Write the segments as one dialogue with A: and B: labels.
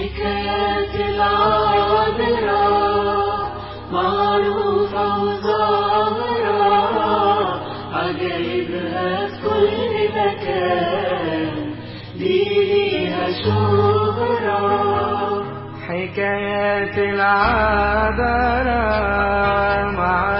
A: حكاية العابرة معروفة وظاهرة عجائبها في كل مكان دي ليها شهرة حكاية العابرة معروفة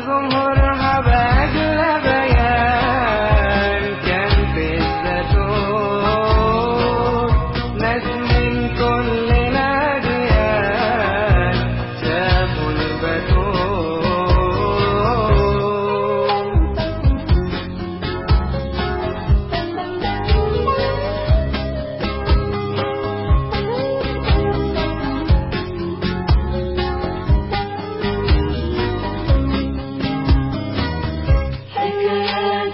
A: ظهور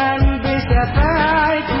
A: bukan bisa
B: baik